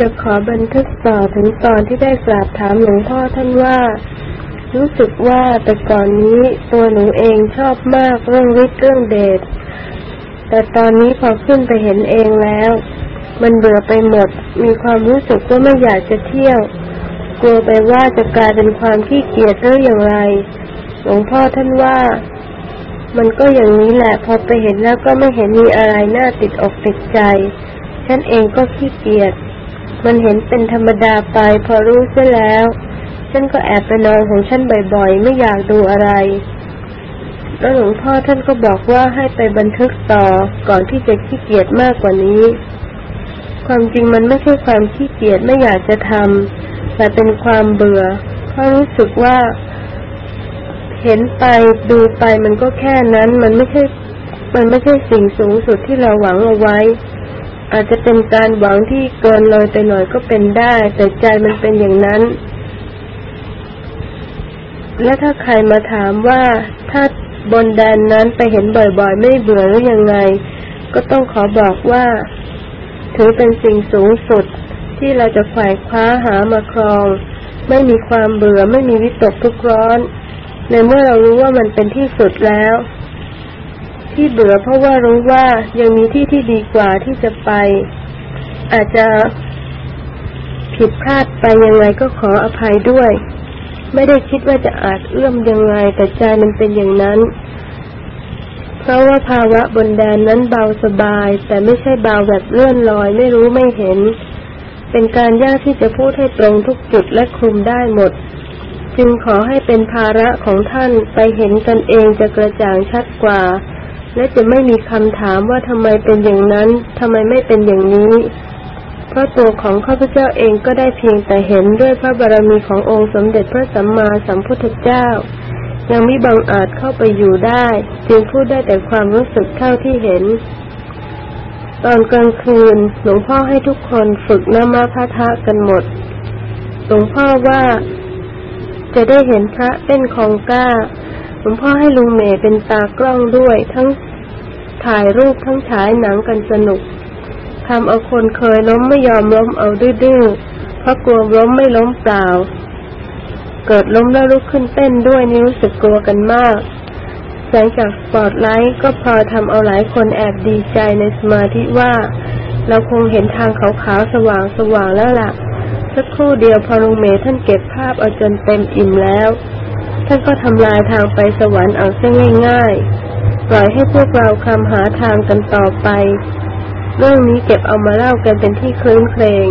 จะขอบันทึกต่อถึงตอนที่ได้กราบถามหลวงพ่อท่านว่า รู้สึกว่าแต่ก่อนนี้ตัวหนูเองชอบมากเรื่องฤทธิ์เรื่องเดชแต่ตอนนี้พอขึ้นไปเห็นเองแล้ว มันเบื่อไปหมด มีความรู้สึกว่าไม่อยากจะเที่ยว กลัวไปว่าจะกลายเป็นความขี้เกียจหรืออย่างไร หลวงพ่อท่านว่า มันก็อย่างนี้แหละ พอไปเห็นแล้วก็ไม่เห็นมีอะไรน่าติดอกติดใจ ฉันเองก็ขี้เกียจ มันเห็นเป็นธรรมดาไปพอรู้เสียแล้ว ฉันก็แอบไปนอนของฉันบ่อยๆ ไม่อยากดูอะไร แล้วหลวงพ่อท่านก็บอกว่าให้ไปบันทึกต่อก่อนที่จะขี้เกียจมากกว่านี้ ความจริงมันไม่ใช่ความขี้เกียจไม่อยากจะทำแต่เป็นความเบื่อเพราะรู้สึกว่า เห็นไปดูไปมันก็แค่นั้น มันไม่ใช่ มันไม่ใช่สิ่งสูงสุดที่เราหวังเอาไว้ อาจจะเป็นการหวังที่เกินเลยไปหน่อยก็เป็นได้ แต่ใจมันเป็นอย่างนั้น และถ้าใครมาถามว่าถ้าบนแดนนั้นไปเห็นบ่อยๆ ไม่เบื่อหรือยังไง ก็ต้องขอบอกว่า ถือเป็นสิ่งสูงสุดที่เราจะฝ่ายคว้าหามาครอง ไม่มีความเบื่อไม่มีวิตกทุกข์ร้อน ในเมื่อเรารู้ว่ามันเป็นที่สุดแล้ว ที่เบื่อเพราะว่ารู้ว่ายังมีที่ที่ดีกว่าที่จะไป อาจจะผิดพลาดไปยังไงก็ขออภัยด้วย ไม่ได้คิดว่าจะอาจเอื้อมยังไงแต่ใจมันเป็นอย่างนั้น เพราะว่าภาวะบนแดนนั้นเบาสบาย แต่ไม่ใช่เบาแบบเลื่อนลอย ไม่รู้ไม่เห็น เป็นการยากที่จะพูดให้ตรงทุกจุดและคลุมได้หมด จึงขอให้เป็นภาระของท่านไปเห็นกันเองจะกระจ่างชัดกว่า และจะไม่มีคำถามว่าทำไมเป็นอย่างนั้นทำไมไม่เป็นอย่างนี้ เพราะตัวของข้าพเจ้าเองก็ได้เพียงแต่เห็นด้วยพระบารมีขององค์สมเด็จพระสัมมาสัมพุทธเจ้า ยังมิบังอาจเข้าไปอยู่ได้ จึงพูดได้แต่ความรู้สึกเท่าที่เห็น ตอนกลางคืนหลวงพ่อให้ทุกคนฝึกนามาพาทะกันหมด หลวงพ่อว่าจะได้เห็นพระเต้นคองก้า หลวงพ่อให้ลุงเมย์เป็นตากล้องด้วย ทั้งถ่ายรูปทั้งฉายหนังกันสนุกทำเอาคนเคยล้มไม่ยอมล้มเอาดื้อๆเพราะกลัวล้มไม่ล้มเปล่า เกิดล้มแล้วลุกขึ้นเต้นด้วยนี่รู้สึกกลัวกันมากแสงจากสปอตไลท์ก็พอทำเอาหลายคนแอบดีใจในสมาธิว่า เราคงเห็นทางขาวๆสว่างสว่างแล้วล่ะ สักครู่เดียวพอลุงเมย์ท่านเก็บภาพเอาจนเต็มอิ่มแล้ว ท่านก็ทำลายทางไปสวรรค์เอาซะง่ายๆ ปล่อยให้พวกเราคำหาทางกันต่อไป เรื่องนี้เก็บเอามาเล่ากันเป็นที่คลื้นเครง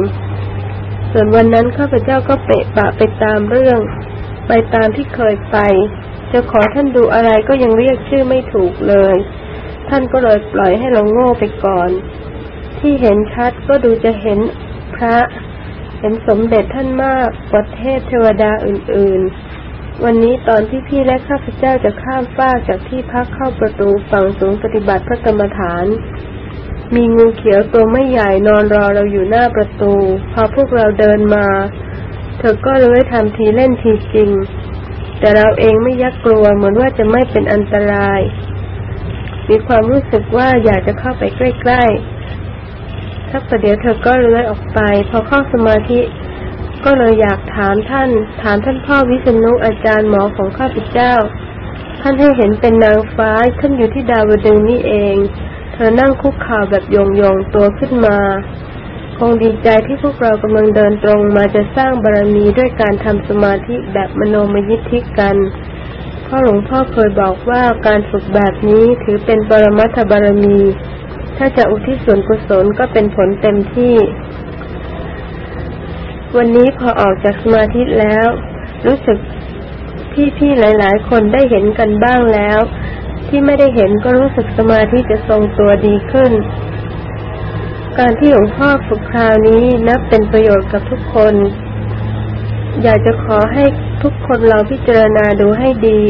ส่วนวันนั้นข้าพเจ้าก็เปะปะไปตามเรื่อง ไปตามที่เคยไป จะขอท่านดูอะไรก็ยังเรียกชื่อไม่ถูกเลย ท่านก็เลยปล่อยให้เราโง่ไปก่อน ที่เห็นชัดก็ดูจะเห็นพระ เห็นสมเด็จท่านมากกว่าเทพเทวดาอื่นๆ วันนี้ตอนที่พี่และข้าพเจ้าจะข้ามฟ้าจากที่พักเข้าประตูฝั่งสูงปฏิบัติพระกรรมฐาน มีงูเขียวตัวไม่ใหญ่นอนรอเราอยู่หน้าประตู พอพวกเราเดินมา เธอก็เลยทำทีเล่นทีจริง แต่เราเองไม่ยักกลัวเหมือนว่าจะไม่เป็นอันตราย มีความรู้สึกว่าอยากจะเข้าไปใกล้ๆสักประเดี๋ยวเธอก็เลื้อยออกไป พอเข้าสมาธิ ก็เลยอยากถามท่าน ถามท่านพ่อวิษณุอาจารย์หมอของข้าพเจ้า ท่านให้เห็นเป็นนางฟ้าขึ้นอยู่ที่ดาวดึงนี่เอง เธอนั่งคุกเข่าแบบโยงตัวขึ้นมา คงดีใจที่พวกเรากำลังเดินตรงมาจะสร้างบารมีด้วยการทำสมาธิแบบมโนมยิทธิกันพ่อหลวงพ่อเคยบอกว่าการฝึกแบบนี้ถือเป็นปรมัตถบารมี ถ้าจะอุทิศส่วนกุศลก็เป็นผลเต็มที่ วันนี้พอออกจากสมาธิแล้ว รู้สึกพี่ๆหลาย ๆ คนได้เห็นกันบ้างแล้ว ที่ไม่ได้เห็นก็รู้สึกสมาธิจะทรงตัวดีขึ้น การที่หลวงพ่อฝึกคราวนี้นับเป็นประโยชน์กับทุกคน อยากจะขอให้ทุกคนเราพิจารณาดูให้ดี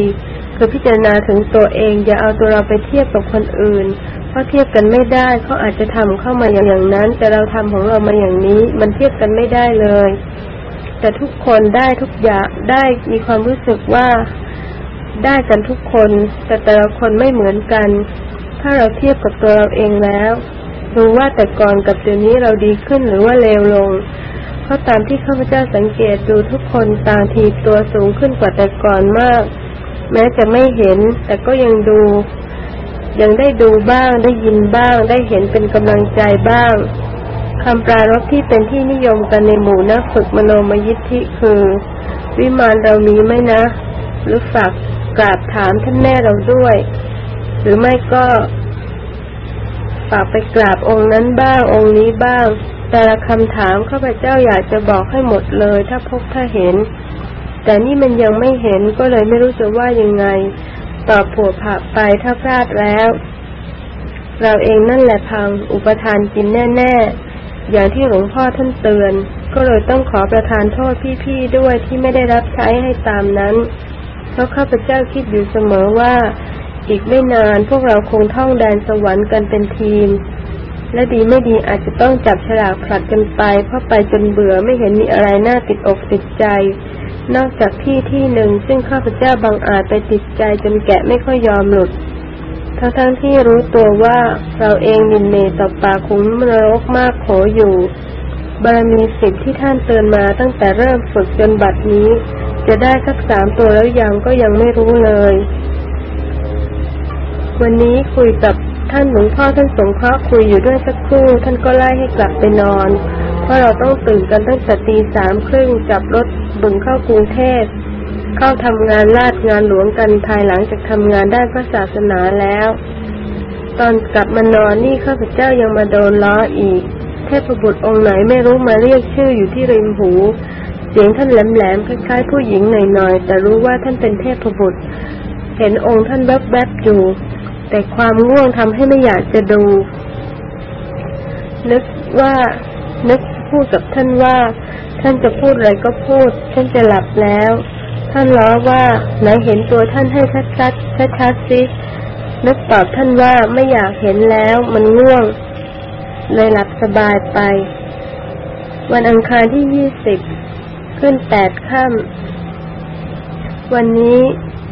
คือพิจารณาถึงตัวเอง อย่าเอาตัวเราไปเทียบกับคนอื่น เพราะเทียบกันไม่ได้เขาอาจจะทำเข้ามาอย่างนั้น แต่เราทำของเรามาอย่างนี้ มันเทียบกันไม่ได้เลย แต่ทุกคนได้ทุกอย่างได้มีความรู้สึกว่าได้กันทุกคน แต่แต่ละคนไม่เหมือนกัน ถ้าเราเทียบกับตัวเราเองแล้วดูว่าแต่ก่อนกับเดี๋ยวนี้เราดีขึ้นหรือว่าเลวลงเพราะตามที่ข้าพเจ้าสังเกตดูทุกคนต่างทีตัวสูงขึ้นกว่าแต่ก่อนมาก แม้จะไม่เห็น แต่ก็ยังดู ยังได้ดูบ้าง ได้ยินบ้าง ได้เห็นเป็นกำลังใจบ้างคำปรารบที่เป็นที่นิยมกันในหมู่นักฝึกมโนมยิทธิคือ วิมานเรามีไหมนะ หรือฝากกราบถามท่านแม่เราด้วย หรือไม่ก็ ฝากไปกราบองค์นั้นบ้าง องค์นี้บ้าง แต่ละคำถามข้าพเจ้าอยากจะบอกให้หมดเลย ถ้าพบถ้าเห็น แต่นี่มันยังไม่เห็นก็เลยไม่รู้จะว่ายังไง ตอบผัวผักไปถ้าพลาดแล้ว เราเองนั่นแหละพังอุปทานกินแน่ๆ อย่างที่หลวงพ่อท่านเตือน ก็เลยต้องขอประทานโทษพี่ๆด้วยที่ไม่ได้รับใช้ให้ตามนั้น เพราะข้าพเจ้าคิดอยู่เสมอว่า อีกไม่นานพวกเราคงท่องแดนสวรรค์กันเป็นทีมและดีไม่ดีอาจจะต้องจับฉลากผลัดกันไป เพราะไปจนเบื่อไม่เห็นมีอะไรน่าติดอกติดใจ นอกจากที่ที่หนึ่ง ซึ่งข้าพเจ้าบางอาจไปติดใจจนแกะไม่ค่อยยอมหลุด ทั้งทั้งที่รู้ตัวว่าเราเองยินเมต่อปากขุมนรกมากโขอยู่ บารมีสิบที่ท่านเตือนมาตั้งแต่เริ่มฝึกจนบัดนี้ จะได้สักสามตัวแล้วยังก็ยังไม่รู้เลย วันนี้คุยกับท่านหลวงพ่อท่านสงเคราะห์คุยอยู่ด้วยสักครู่ ท่านก็ไล่ให้กลับไปนอน เพราะเราต้องตื่นกันตั้งแต่ตีสามครึ่งจับรถ บึงเข้ากรุงเทพเข้าทำงานลาดงานหลวงกันภายหลังจากทำงานด้านพระศาสนาแล้ว ตอนกลับมานอนนี่ข้าพเจ้ายังมาโดนล้ออีก เทพบุตรองค์ไหนไม่รู้มาเรียกชื่ออยู่ที่ริมหู เสียงท่านแหลมๆคล้ายๆผู้หญิงหน่อยๆแต่รู้ว่าท่านเป็นเทพบุตร เห็นองค์ท่านแวบๆอยู่ แต่ความง่วงทำให้ไม่อยากจะดู นึกว่านึกพูดกับท่านว่า ท่านจะพูดอะไรก็พูด ท่านจะหลับแล้ว ท่านล้อว่าไหนเห็นตัวท่านให้ชัดๆชัดๆสินึกตอบท่านว่าไม่อยากเห็นแล้วมันง่วง เลยหลับสบายไป วันอังคารที่ยี่สิบขึ้นแปดค่ำวันนี้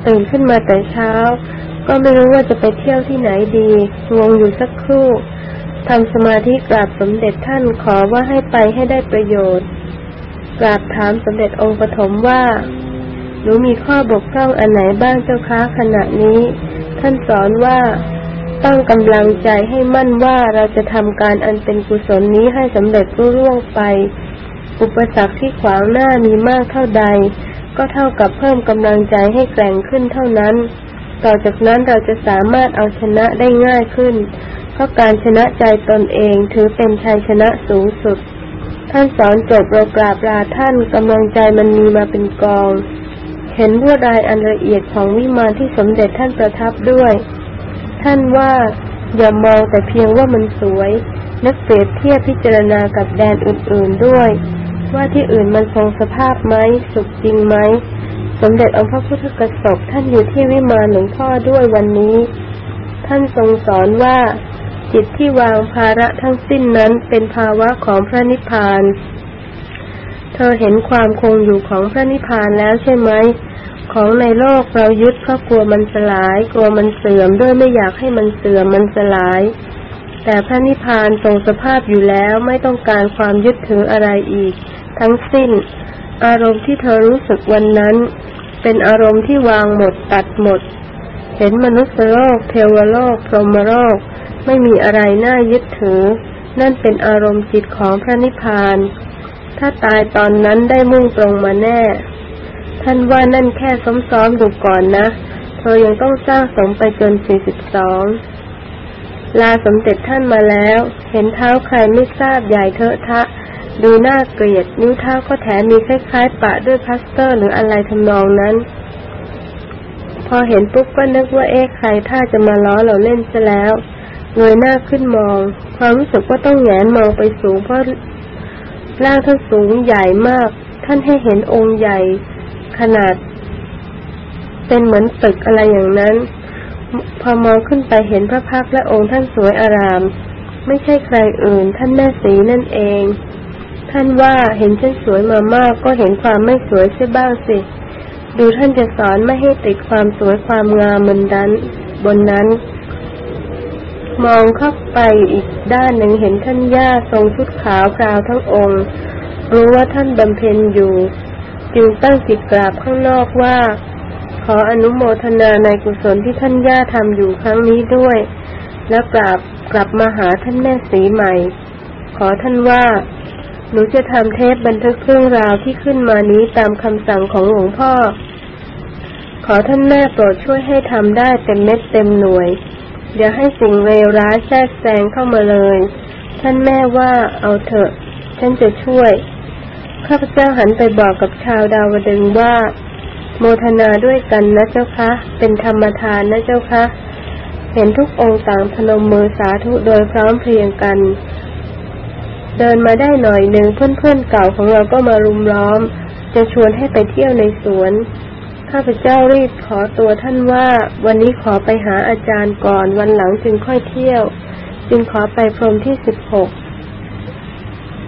ตื่นขึ้นมาแต่เช้า ก็ไม่รู้ว่าจะไปเที่ยวที่ไหนดีงงอยู่สักครู่ทำสมาธิกราบสมเด็จท่านขอว่าให้ไปให้ได้ประโยชน์ กราบถามสมเด็จองค์ปฐมว่า หนูมีข้อบกพร่องอันไหนบ้างเจ้าคะขณะนี้ ท่านสอนว่าตั้งกำลังใจให้มั่นว่าเราจะทำการอันเป็นกุศลนี้ให้สำเร็จรุ่ร่วงไป อุปสรรคที่ขวางหน้ามีมากเท่าใด ก็เท่ากับเพิ่มกำลังใจให้แกร่งขึ้นเท่านั้น ต่อจากนั้นเราจะสามารถเอาชนะได้ง่ายขึ้น เพราะการชนะใจตนเองถือเป็นชัยชนะสูงสุด ท่านสอนจบเรากราบลาท่านกำลังใจมันมีมาเป็นกอง เห็นลวดายอันละเอียดของวิมานที่สมเด็จท่านประทับด้วย ท่านว่าอย่ามองแต่เพียงว่ามันสวย นักเปรียบเทียบพิจารณากับแดนอื่น ๆด้วย ว่าที่อื่นมันทรงสภาพไหมสุขจริงไหมสมเด็จองค์พระพุทธกสบท่านอยู่ที่วิมานหลวงพ่อด้วยวันนี้ ท่านทรงสอนว่า จิตที่วางภาระทั้งสิ้นนั้นเป็นภาวะของพระนิพพาน เธอเห็นความคงอยู่ของพระนิพพานแล้วใช่ไหม ของในโลกเรายึดเพราะกลัวมันสลาย กลัวมันเสื่อมด้วยไม่อยากให้มันเสื่อมมันสลาย แต่พระนิพพานทรงสภาพอยู่แล้วไม่ต้องการความยึดถืออะไรอีก ทั้งสิ้น อารมณ์ที่เธอรู้สึกวันนั้น เป็นอารมณ์ที่วางหมดตัดหมด เห็นมนุษย์โลก เทวโลกพรหมโลก ไม่มีอะไรน่ายึดถือ นั่นเป็นอารมณ์จิตของพระนิพพาน ถ้าตายตอนนั้นได้มุ่งตรงมาแน่ ท่านว่านั่นแค่ซ้อมๆดูก่อนนะ เธอยังต้องสร้างสมไปจนสี่สิบสองลาสมเด็จท่านมาแล้ว เห็นเท้าใครไม่ทราบใหญ่เทอะทะ ดูน่าเกลียด นิ้วเท้าก็แถมมีคล้ายๆ ปะด้วยพลาสเตอร์หรืออะไรทำนองนั้น พอเห็นปุ๊บก็นึกว่าเอ๊ะใครถ้าจะมาล้อเราเล่นซะแล้ว เงยหน้าขึ้นมอง ความรู้สึกว่าต้องแงนมองไปสูงเพราะร่างท่านสูงใหญ่มาก ท่านให้เห็นองค์ใหญ่ขนาด เป็นเหมือนตึกอะไรอย่างนั้น พอมองขึ้นไปเห็นพระพักและองค์ท่านสวยอาราม ไม่ใช่ใครอื่น ท่านแม่สีนั่นเอง ท่านว่าเห็นฉันสวยมามากก็เห็นความไม่สวยใช่บ้างสิ ดูท่านจะสอนไม่ให้ติดความสวยความงามบนนั้นบนนั้น มองเข้าไปอีกด้านหนึ่งเห็นท่านย่าทรงชุดขาวคราวทั้งองค์ รู้ว่าท่านบำเพ็ญอยู่ จึงตั้งจิตกราบข้างนอกว่า ขออนุโมทนาในกุศลที่ท่านย่าทำอยู่ครั้งนี้ด้วย แล้วกราบกลับมาหาท่านแม่สีใหม่ ขอท่านว่า หนูจะทำเทปบันทึกเรื่องราวที่ขึ้นมานี้ตามคำสั่งของหลวงพ่อ ขอท่านแม่โปรดช่วยให้ทำได้เต็มเม็ดเต็มหน่วย อย่าให้สิ่งเลวร้ายแทรกแซงเข้ามาเลย ท่านแม่ว่าเอาเถอะ ฉันจะช่วย ข้าพเจ้าหันไปบอกกับชาวดาวดึงว่า โมทนาด้วยกันนะเจ้าคะ เป็นธรรมทานนะเจ้าคะ เห็นทุกองค์ต่างพนมมือสาธุโดยพร้อมเพรียงกัน เดินมาได้หน่อยหนึ่งเพื่อนๆเก่าของเราก็มารุมล้อม จะชวนให้ไปเที่ยวในสวน ข้าพเจ้ารีบขอตัวท่านว่า วันนี้ขอไปหาอาจารย์ก่อนวันหลังจึงค่อยเที่ยว จึงขอไปพรมที่สิบหก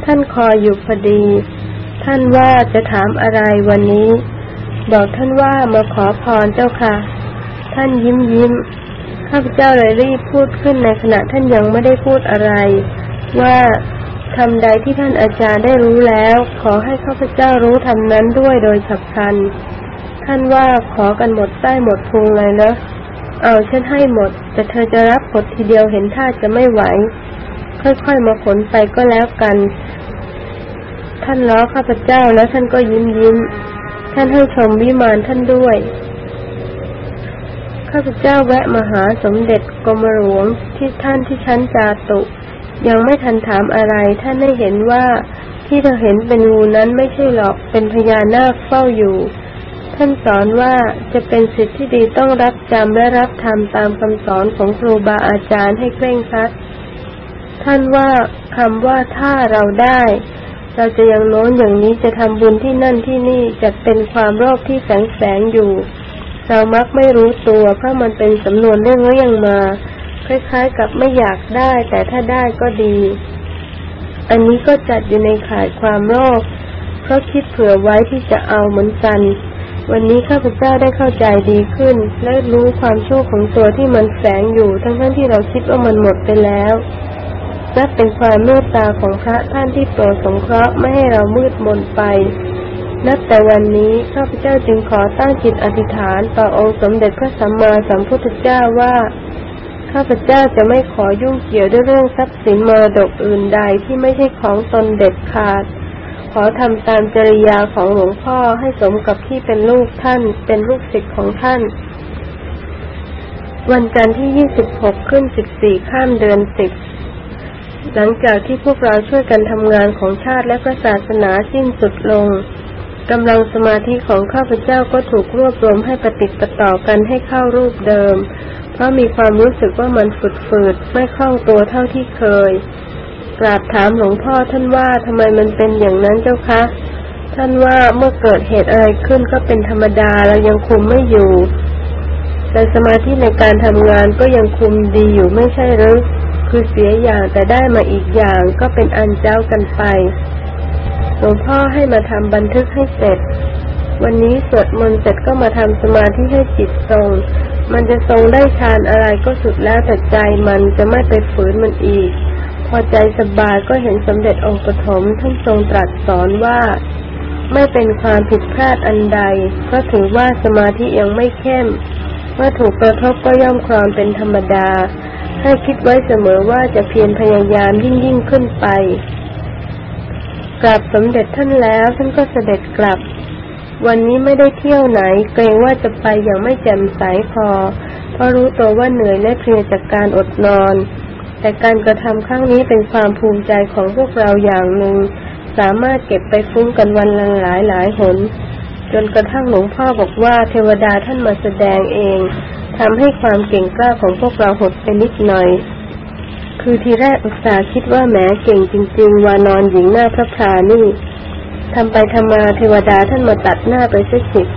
ท่านคอยอยู่พอดี ท่านว่าจะถามอะไรวันนี้ บอกท่านว่ามาขอพรเจ้าค่ะ ท่านยิ้มยิ้มข้าพเจ้าเลยรีบพูดขึ้นในขณะท่านยังไม่ได้พูดอะไร ว่าทำใดที่ท่านอาจารย์ได้รู้แล้ว ขอให้ข้าพเจ้ารู้ทำนั้นด้วยโดยฉับพลัน ท่านว่าขอกันหมดใต้หมดพุงเลยเนะเอาฉันให้หมด แต่เธอจะรับผลทีเดียวเห็นท่าจะไม่ไหว ค่อยๆมาขนไปก็แล้วกัน ท่านล้อข้าพเจ้าแล้วท่านก็ยิ้มยิ้ม ท่านให้ชมวิมานท่านด้วย ข้าพเจ้าแวะมาหาสมเด็จกรมหลวงที่ท่านที่ชั้นจาตุ ยังไม่ทันถามอะไร ท่านได้เห็นว่าที่เราเห็นเป็นงูนั้นไม่ใช่หรอกเป็นพญานาคเฝ้าอยู่ ท่านสอนว่าจะเป็นสิทธิที่ดีต้องรับจำและรับทำตามคำสอนของครูบาอาจารย์ให้เคร่งครัด ท่านว่าคำว่าถ้าเราได้ เราจะยังโน้นอย่างนี้จะทำบุญที่นั่นที่นี่จะเป็นความโลภที่แสงแสงอยู่ เรามักไม่รู้ตัวเพราะมันเป็นสำนวนเรื่องเรื่องมา คล้ายๆกับไม่อยากได้ แต่ถ้าได้ก็ดี อันนี้ก็จัดอยู่ในข่ายความโลภเพราะคิดเผื่อไว้ที่จะเอาเหมือนกัน วันนี้ข้าพเจ้าได้เข้าใจดีขึ้น และรู้ความชั่วของตัวที่มันแฝงอยู่ทั้งทั้งที่เราคิดว่ามันหมดไปแล้วนับเป็นความเมตตาของพระท่านที่โปรดสงเคราะห์ไม่ให้เรามืดมนไป นับแต่วันนี้ข้าพเจ้าจึงขอตั้งจิตอธิษฐานต่อองค์สมเด็จพระสัมมาสัมพุทธเจ้าว่า ข้าพเจ้าจะไม่ขอยุ่งเกี่ยวด้วยเรื่องทรัพย์สินมรดกอื่นใดที่ไม่ใช่ของตนเด็ดขาด ขอทำตามจริยาของหลวงพ่อให้สมกับที่เป็นลูกท่าน เป็นลูกศิษย์ของท่าน วันจันทร์ที่ 26 ขึ้น 14 ข้ามเดือน10 หลังจากที่พวกเราช่วยกันทำงานของชาติและพระศาสนาสิ้นสุดลงกำลังสมาธิของข้าพเจ้าก็ถูกรวบรวมให้ปฏิติดต่อกันให้เข้ารูปเดิม เพราะมีความรู้สึกว่ามันฝืดๆไม่คล่องตัวเท่าที่เคย กราบถามหลวงพ่อท่านว่าทำไมมันเป็นอย่างนั้นเจ้าคะ ท่านว่าเมื่อเกิดเหตุอะไรขึ้นก็เป็นธรรมดาเรายังคุมไม่อยู่ แต่สมาธิในการทำงานก็ยังคุมดีอยู่ไม่ใช่หรือ คือเสียอย่างแต่ได้มาอีกอย่างก็เป็นอันเจ้ากันไป หลวงพ่อให้มาทำบันทึกให้เสร็จ วันนี้สวดมนต์เสร็จก็มาทำสมาธิให้จิตทรงมันจะทรงได้ฌานอะไรก็สุดแล้วแต่ใจมันจะไม่ไปฝืนมันอีก พอใจสบายก็เห็นสมเด็จองค์ปฐมท่านทรงตรัสสอนว่า ไม่เป็นความผิดพลาดอันใดเพราะถือว่าสมาธิยังไม่เข้ม เมื่อถูกกระทบก็ย่อมคลอนเป็นธรรมดา ให้คิดไว้เสมอว่าจะเพียรพยายามยิ่งยิ่งขึ้นไปกลับสมเด็จท่านแล้วท่านก็เสด็จกลับ วันนี้ไม่ได้เที่ยวไหน เกรงว่าจะไปอย่างไม่แจ่มใสพอเพราะรู้ตัวว่าเหนื่อยและเพลียจากการอดนอน แต่การกระทำครั้งนี้เป็นความภูมิใจของพวกเราอย่างหนึ่ง สามารถเก็บไปฟุ้งกันวันละหลายหลายหน จนกระทั่งหลวงพ่อบอกว่าเทวดาท่านมาแสดงเองทำให้ความเก่งกล้าของพวกเราหดไปนิดหน่อย คือทีแรกอุตส่าห์คิดว่าแหมเก่งจริง ๆว่านอนหญิงหน้าพระพรานี่ทำไปทำมาเทวดาท่านมาตัดหน้าไปสักสิบ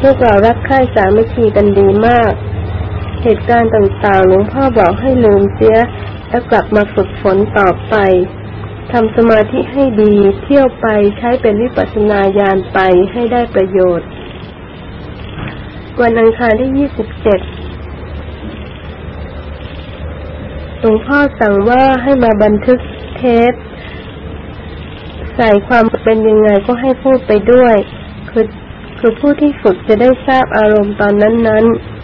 พวกเรารักใคร่สามัคคีกันดีมาก เหตุการณ์ต่างๆหลวงพ่อบอกให้ลืมเสีย แล้วกลับมาฝึกฝนต่อไปทำสมาธิให้ดีเที่ยวไปใช้เป็นวิปัสสนาญาณไปให้ได้ประโยชน์ วันอังคารที่ยี่สิบเจ็ดหลวงพ่อสั่งว่าให้มาบันทึกเทปใส่ความเป็นยังไงก็ให้พูดไปด้วย คือคือผู้ที่ฝึกจะได้ทราบอารมณ์ตอนนั้นๆ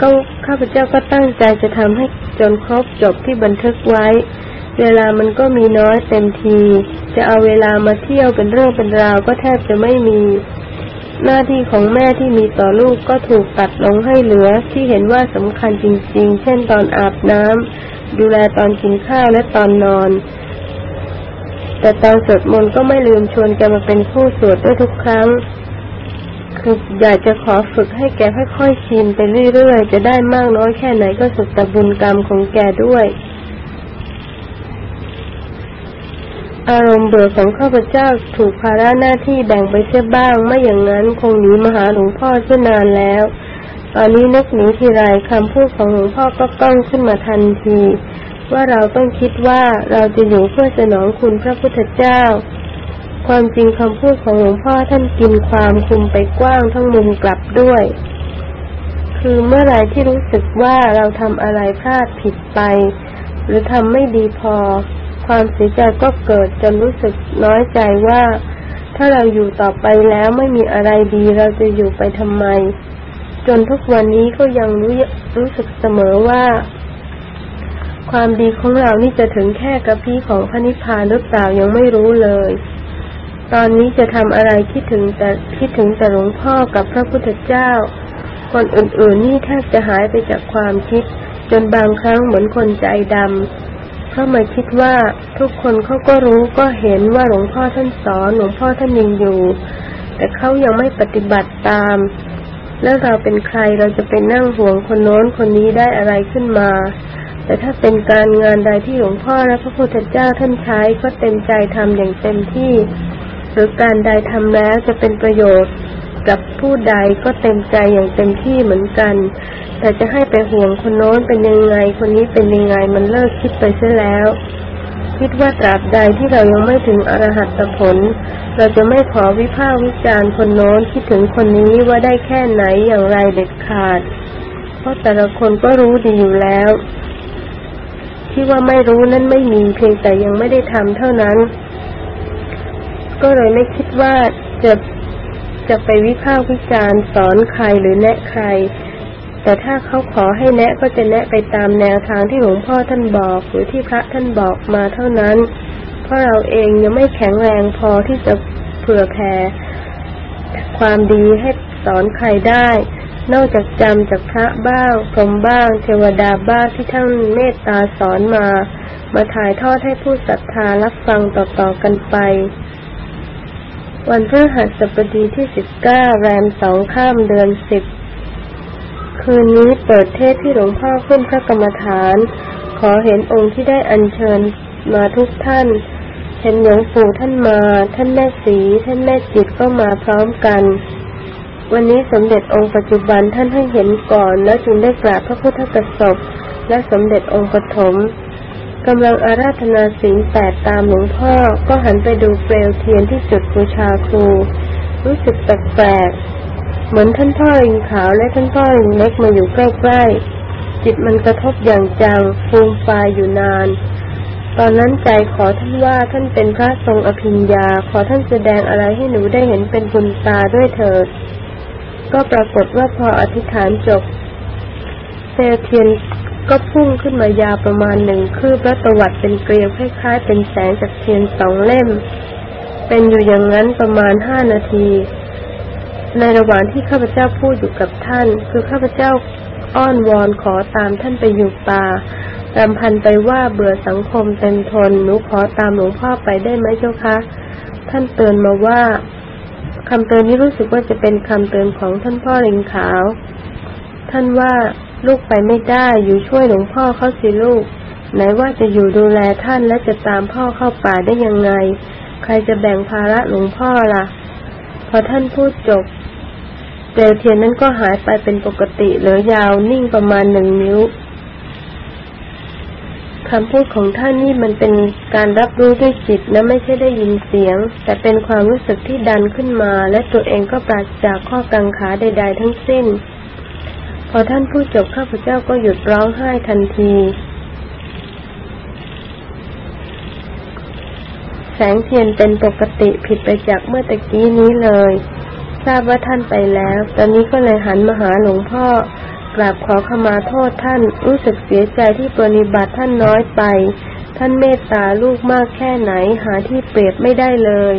ก็ข้าพเจ้าก็ตั้งใจจะทำให้จนครบจบที่บันทึกไว้ เวลามันก็มีน้อยเต็มที จะเอาเวลามาเที่ยวเป็นเรื่องเป็นราวก็แทบจะไม่มี หน้าที่ของแม่ที่มีต่อลูกก็ถูกตัดลงให้เหลือที่เห็นว่าสำคัญจริง ๆ เช่นตอนอาบน้ำดูแลตอนกินข้าวและตอนนอน แต่ตอนสวดมนต์ก็ไม่ลืมชวนแกมาเป็นผู้สวดด้วยทุกครั้ง คืออยากจะขอฝึกให้แกค่อยๆชินไปเรื่อยๆ จะได้มากน้อยแค่ไหนก็สุดแต่บุญกรรมของแกด้วย อารมณ์เบื่อของข้าพเจ้าถูกภาระหน้าที่แบ่งไปเสียบ้าง ไม่อย่างนั้นคงหนีมาหาหลวงพ่อเสียนานแล้ว ตอนนี้นึกหนีทีไรคำพูดของหลวงพ่อก็ก้องขึ้นมาทันที ว่าเราต้องคิดว่าเราจะอยู่เพื่อสนองคุณพระพุทธเจ้า ความจริงคำพูดของหลวงพ่อท่านกินความคุมไปกว้างทั้งมุมกลับด้วย คือเมื่อไรที่รู้สึกว่าเราทำอะไรพลาดผิดไป หรือทำไม่ดีพอ ความเสียใจก็เกิดจนรู้สึกน้อยใจว่า ถ้าเราอยู่ต่อไปแล้วไม่มีอะไรดีเราจะอยู่ไปทำไม จนทุกวันนี้ก็ยังรู้รู้สึกเสมอว่า ความดีของเรานี่จะถึงแค่กระพี้ของพระนิพพานหรือเปล่ายังไม่รู้เลย ตอนนี้จะทำอะไรคิดถึงแต่คิดถึงแต่หลวงพ่อกับพระพุทธเจ้า คนอื่นๆนี่แทบจะหายไปจากความคิด จนบางครั้งเหมือนคนใจดำเพราะมาคิดว่าทุกคนเขาก็รู้ก็เห็นว่าหลวงพ่อท่านสอนหลวงพ่อท่านยังอยู่ แต่เขายังไม่ปฏิบัติตาม แล้วเราเป็นใครเราจะเป็นนั่งห่วงคนโน้นคนนี้ได้อะไรขึ้นมาแต่ถ้าเป็นการงานใดที่หลวงพ่อและพระพุทธเจ้าท่านใช้ก็เต็มใจทำอย่างเต็มที่ หรือการใดทำแล้วจะเป็นประโยชน์กับผู้ใดก็เต็มใจอย่างเต็มที่เหมือนกัน แต่จะให้ไปห่วงคนโน้นเป็นยังไง คนนี้เป็นยังไงมันเลิกคิดไปเสียแล้ว คิดว่าตราบใดที่เรายังไม่ถึงอรหัตผล เราจะไม่ขอวิพากษ์วิจารณ์คนโน้นคิดถึงคนนี้ว่าได้แค่ไหนอย่างไรเด็ดขาด เพราะแต่ละคนก็รู้ดีอยู่แล้ว ที่ว่าไม่รู้นั้นไม่มีเพียงแต่ยังไม่ได้ทำเท่านั้น ก็เลยไม่คิดว่าจะจะไปวิพากษ์วิจารณ์สอนใครหรือแนะใคร แต่ถ้าเขาขอให้แนะก็จะแนะไปตามแนวทางที่หลวงพ่อท่านบอก หรือที่พระท่านบอกมาเท่านั้น เพราะเราเองยังไม่แข็งแรงพอที่จะเผื่อแผ่ความดีให้สอนใครได้ นอกจากจำจากพระบ้างพรมบ้าง เทวดาบ้างที่ท่านเมตตาสอนมา มาถ่ายทอดให้ผู้ศรัทธารับฟังต่อๆกันไป วันพฤหัสบดีที่สิบเก้าแรมสองข้ามเดือนสิบคืนนี้เปิดเทศที่หลวงพ่อขึ้นพระกรรมฐาน ขอเห็นองค์ที่ได้อัญเชิญมาทุกท่าน เห็นหลวงปู่ท่านมา ท่านแม่สี ท่านแม่จิตก็มาพร้อมกัน วันนี้สมเด็จองค์ปัจจุบันท่านให้เห็นก่อน แล้วจึงได้กราบพระพุทธกสบและสมเด็จองค์ปฐม กำลังอาราธนาศีลแปดตามหลวงพ่อ ก็หันไปดูเปลวเทียนที่จุดบูชาครู รู้สึกแปลกๆ เหมือนท่านพ่อริงขาวและท่านพ่อริงเล็กมาอยู่ใกล้ๆ จิตมันกระทบอย่างจังฟูมฟายอยู่นาน ตอนนั้นใจขอท่านว่าท่านเป็นพระทรงอภิญญา ขอท่านแสดงอะไรให้หนูได้เห็นเป็นบุญตาด้วยเถิด ก็ปรากฏว่าพออธิษฐานจบเซลเทียน ก็พุ่งขึ้นมายาวประมาณหนึ่งคืบและตวัดเป็นเกลียวคล้ายๆ เป็นแสงจากเทียนสองเล่ม เป็นอยู่อย่างนั้นประมาณห้านาที ในระหว่างที่ข้าพเจ้าพูดอยู่กับท่าน คือข้าพเจ้าอ้อนวอนขอตามท่านไปอยู่ป่ารำพันไปว่าเบื่อสังคมเต็มทนหนูขอตามหลวงพ่อไปได้ไหมเจ้าคะ ท่านเตือนมาว่าคำเตือนนี้รู้สึกว่าจะเป็นคำเตือนของท่านพ่อเลิงขาว ท่านว่า ลูกไปไม่ได้อยู่ช่วยหลวงพ่อเขาสิลูก ไหนว่าจะอยู่ดูแลท่านและจะตามพ่อเข้าป่าได้ยังไง ใครจะแบ่งภาระหลวงพ่อล่ะ พอท่านพูดจบเปลวเทียนนั้นก็หายไปเป็นปกติเหลือยาวนิ่งประมาณหนึ่งนิ้วคำพูดของท่านนี่มันเป็นการรับรู้ด้วยจิตนะไม่ใช่ได้ยินเสียง แต่เป็นความรู้สึกที่ดันขึ้นมา และตัวเองก็ปราศจากข้อกังขาใด ๆ ทั้งสิ้น พอท่านพูดจบข้าพเจ้าก็หยุดร้องไห้ทันที แสงเทียนเป็นปกติผิดไปจากเมื่อตะกี้นี้เลย ทราบว่าท่านไปแล้ว ตอนนี้ก็เลยหันมาหาหลวงพ่อกราบขอขมาโทษท่านรู้สึกเสียใจที่ปฏิบัติท่านน้อยไป ท่านเมตตาลูกมากแค่ไหนหาที่เปรียบไม่ได้เลย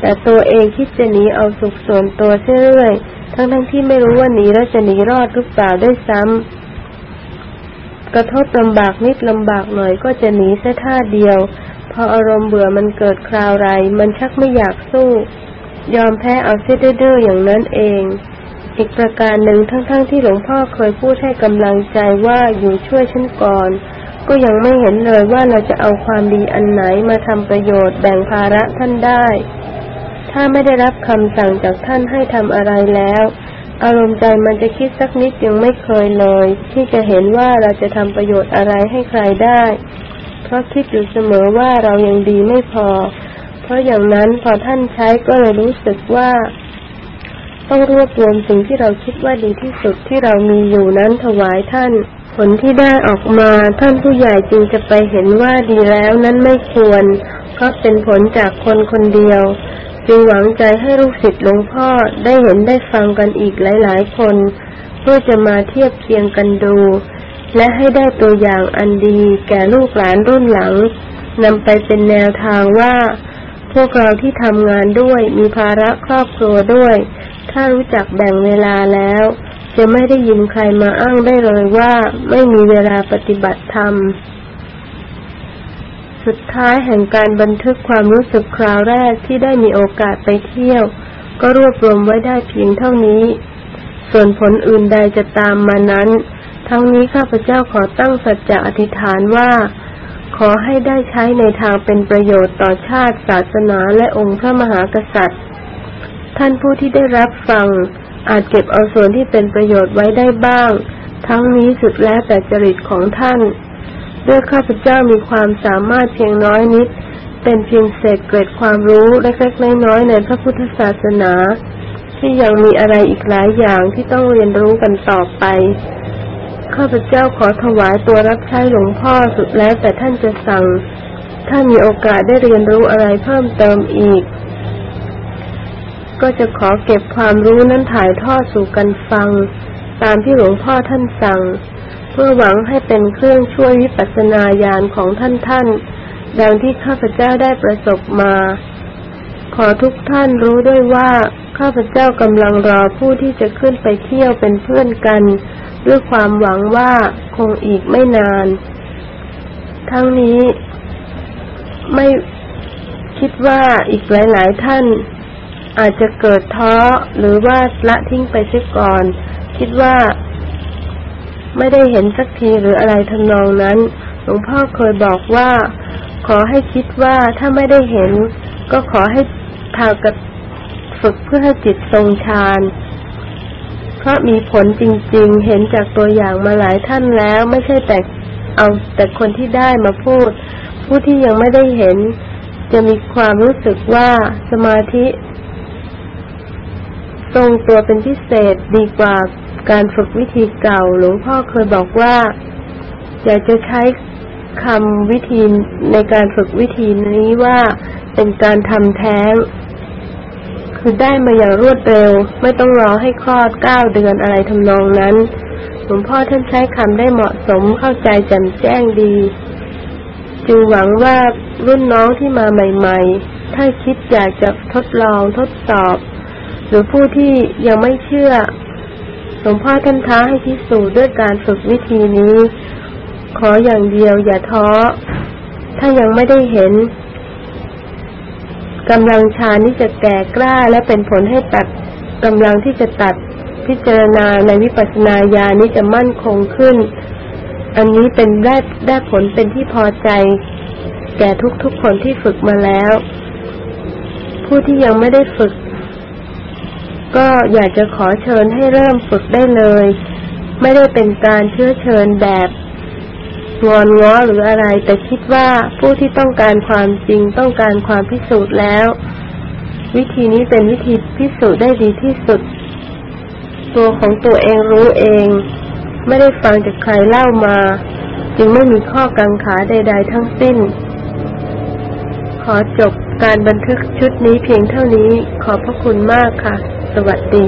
แต่ตัวเองคิดจะหนีเอาสุขส่วนตัวเรื่อย ทั้งๆทที่ไม่รู้ว่าหนีแล้วจะหนีรอดหรือเปล่าด้วยซ้ำกระทบลำบากนิดลำบากหน่อยก็จะหนีแค่ท่าเดียว พออารมณ์เบื่อมันเกิดคราวไร มันชักไม่อยากสู้ ยอมแพ้เอาเสียดื้อๆอย่างนั้นเอง อีกประการหนึ่งทั้งๆทที่หลวงพ่อเคยพูดให้กำลังใจว่าอยู่ช่วยฉันก่อนก็ยังไม่เห็นเลยว่าเราจะเอาความดีอันไหนมาทำประโยชน์แบ่งภาระท่านได้ ถ้าไม่ได้รับคำสั่งจากท่านให้ทำอะไรแล้ว อารมณ์ใจมันจะคิดสักนิดยังไม่เคยเลย ที่จะเห็นว่าเราจะทำประโยชน์อะไรให้ใครได้ เพราะคิดอยู่เสมอว่าเรายังดีไม่พอ เพราะอย่างนั้นพอท่านใช้ก็เลยรู้สึกว่า ต้องรวบรวมสิ่งที่เราคิดว่าดีที่สุดที่เรามีอยู่นั้นถวายท่านผลที่ได้ออกมาท่านผู้ใหญ่จึงจะไปเห็นว่าดีแล้วนั้นไม่ควรเพราะเป็นผลจากคนคนเดียว จึงหวังใจให้ลูกศิษย์หลวงพ่อได้เห็นได้ฟังกันอีกหลาย ๆ คน เพื่อจะมาเทียบเคียงกันดู และให้ได้ตัวอย่างอันดีแก่ลูกหลานรุ่นหลังนำไปเป็นแนวทางว่า พวกเราที่ทำงานด้วยมีภาระครอบครัวด้วย ถ้ารู้จักแบ่งเวลาแล้ว จะไม่ได้ยินใครมาอ้างได้เลยว่าไม่มีเวลาปฏิบัติธรรม สุดท้ายแห่งการบันทึกความรู้สึกคราวแรกที่ได้มีโอกาสไปเที่ยว ก็รวบรวมไว้ได้เพียงเท่านี้ ส่วนผลอื่นใดจะตามมานั้น ทั้งนี้ข้าพเจ้าขอตั้งสัจจะอธิษฐานว่า ขอให้ได้ใช้ในทางเป็นประโยชน์ต่อชาติศาสนาและองค์พระมหากษัตริย์ ท่านผู้ที่ได้รับฟังอาจเก็บเอาส่วนที่เป็นประโยชน์ไว้ได้บ้าง ทั้งนี้สุดแล้วแต่จริตของท่าน ด้วยข้าพเจ้ามีความสามารถเพียงน้อยนิด เป็นเพียงเศษเกร็ดความรู้เล็กๆน้อยๆในพระพุทธศาสนา ที่ยังมีอะไรอีกหลายอย่างที่ต้องเรียนรู้กันต่อไปข้าพเจ้าขอถวายตัวรับใช้หลวงพ่อสุดแล้วแต่ท่านจะสั่ง ถ้ามีโอกาสได้เรียนรู้อะไรเพิ่มเติมอีก ก็จะขอเก็บความรู้นั้นถ่ายทอดสู่กันฟัง ตามที่หลวงพ่อท่านสั่ง เพื่อหวังให้เป็นเครื่องช่วยวิปัสสนาญาณของท่านท่าน ดังที่ข้าพเจ้าได้ประสบมา ขอทุกท่านรู้ด้วยว่าข้าพเจ้ากำลังรอผู้ที่จะขึ้นไปเที่ยวเป็นเพื่อนกัน ด้วยความหวังว่าคงอีกไม่นาน ทั้งนี้ไม่คิดว่าอีกหลาย ๆ ท่านอาจจะเกิดท้อหรือว่าละทิ้งไปเสียก่อน คิดว่า ไม่ได้เห็นสักทีหรืออะไรทำนองนั้น หลวงพ่อเคยบอกว่า ขอให้คิดว่าถ้าไม่ได้เห็น ก็ขอให้พากับฝึกเพื่อให้จิตทรงฌานเพราะมีผลจริงๆ เห็นจากตัวอย่างมาหลายท่านแล้ว ไม่ใช่แต่เอาแต่คนที่ได้มาพูด ผู้ที่ยังไม่ได้เห็น จะมีความรู้สึกว่าสมาธิ ทรงตัวเป็นพิเศษดีกว่า การฝึกวิธีเก่าหลวงพ่อเคยบอกว่า อยากจะใช้คำวิธีในการฝึกวิธีนี้ว่าเป็นการทำแท้ง คือได้มาอย่างรวดเร็ว ไม่ต้องรอให้คลอดเก้าเดือนอะไรทำนองนั้นหลวงพ่อท่านใช้คำได้เหมาะสมเข้าใจแจ่มแจ้งดี จึงหวังว่ารุ่นน้องที่มาใหม่ ๆ ถ้าคิดอยากจะทดลองทดสอบ หรือผู้ที่ยังไม่เชื่อ หลวงพ่อท่านท้าให้พิสูจน์ด้วยการฝึกวิธีนี้ ขออย่างเดียวอย่าท้อ ถ้ายังไม่ได้เห็นกำลังชานี่จะแก่กล้าและเป็นผลให้ตัดกำลังที่จะตัดพิจารณาในวิปัสสนาญาณนี้จะมั่นคงขึ้น อันนี้เป็นได้ได้ผลเป็นที่พอใจ แก่ทุกๆคนที่ฝึกมาแล้ว ผู้ที่ยังไม่ได้ฝึก ก็อยากจะขอเชิญให้เริ่มฝึกได้เลย ไม่ได้เป็นการเชื้อเชิญแบบงอนง้อหรืออะไร แต่คิดว่าผู้ที่ต้องการความจริงต้องการความพิสูจน์แล้ว วิธีนี้เป็นวิธีพิสูจน์ได้ดีที่สุด ตัวของตัวเองรู้เอง ไม่ได้ฟังจากใครเล่ามา จึงไม่มีข้อกังขาใด ๆ ทั้งสิ้น ขอจบการบันทึกชุดนี้เพียงเท่านี้ขอบพระคุณมากค่ะ สวัสดี